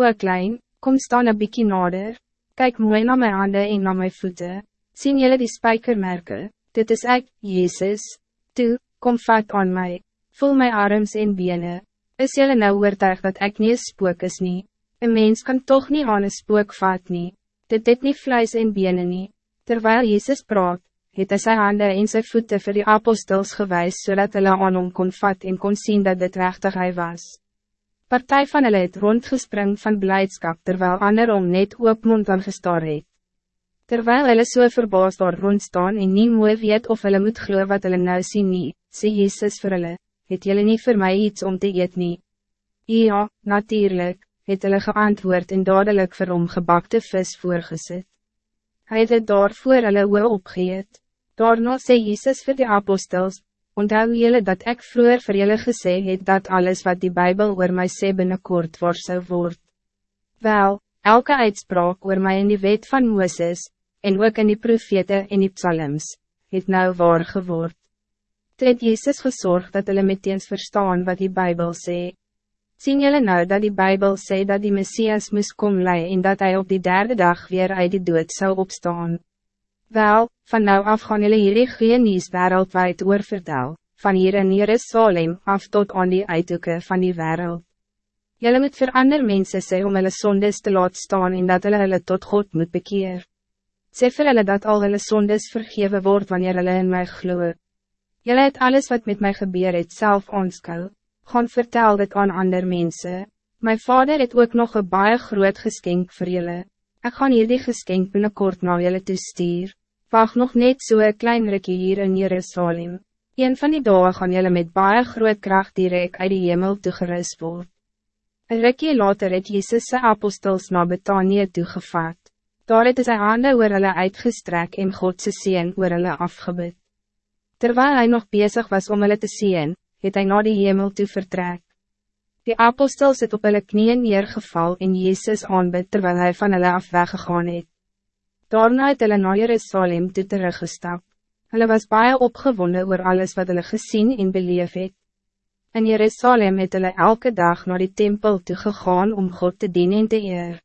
O klein, kom staan een bykie nader, kyk mooi naar mijn handen en naar mijn voeten. Zien jullie die spijkermerken? Dit is ik, Jezus. Toe, kom vat aan mij. Voel mijn arms en benen. Is jullie nou oortuig dat ik niet een spook is nie? Een mens kan toch niet aan een spook vat nie. Dit dit niet vlees en benen nie. Terwijl Jezus praat, het hy sy hande en sy voete vir die apostels gewys, zodat hulle aan hom kon vat en kon zien dat dit rechtig hy was. Partij van hulle het rondgespring van blijdschap terwijl ander om net oopmond aan gestaar het. Terwijl hulle so verbaasd daar rondstaan en nie mooi weet of hulle moet glo wat hulle nou sien nie, sê Jezus vir hulle, het julle nie vir my iets om te eet nie? Ja, natuurlijk, het hulle geantwoord en dadelijk vir hom gebakte vis voorgezet. Hij het het daar voor hulle oor opgeet. Daarna sê Jezus vir die apostels, Onthou jullie dat ik vroeger voor jullie gesê het dat alles wat die Bijbel oor my sê binnenkort waar zou word. Wel, elke uitspraak oor my in die wet van Mooses, en ook in die profete en die psalms, het nou waar geword. Toe het Jezus gezorgd dat hulle meteens verstaan wat die Bijbel sê. Zien jullie nou dat die Bijbel sê dat die Messias moest kom lei en dat hij op die derde dag weer uit die dood zou opstaan? Wel, van nou af gaan jullie hierdie goeie nieuws wereldwijd oorvertel, van hier in Jerusalem af tot aan die uithoeken van die wereld. Jullie moet voor ander mensen sê om hulle sondes te laat staan en dat hulle hulle tot God moet bekeer. Sê vir hulle dat al hulle sondes vergeven wordt wanneer hulle in my glo. Jullie het alles wat met mij gebeur het self aanskou, gaan vertel dit aan ander mensen. Mijn vader het ook nog een baie groot geskenk voor jullie. Ik ga hier die geskenk binnenkort naar jullie toe stuur. Wacht nog net so een klein rikkie hier in Jerusalem. Een van die dagen gaan jullie met baie groot kracht direct uit die hemel toegerust word. Een rikkie later het Jezus apostels na Betanië toegevat. Daar het hy sy hande oor hulle uitgestrek en Godse sien oor hulle afgebid. Terwijl hij nog bezig was om hulle te zien, het hij naar die hemel toe vertrek. Die apostels het op hulle knieën neergeval en Jezus aanbid terwijl hij van hulle af weggegaan het. Daarna het hulle na Jerusalem toe teruggestap. Hulle was baie opgewonden oor alles wat hulle gezien en beleef het. In Jerusalem het hulle elke dag naar die tempel toe gegaan om God te dienen en te eer.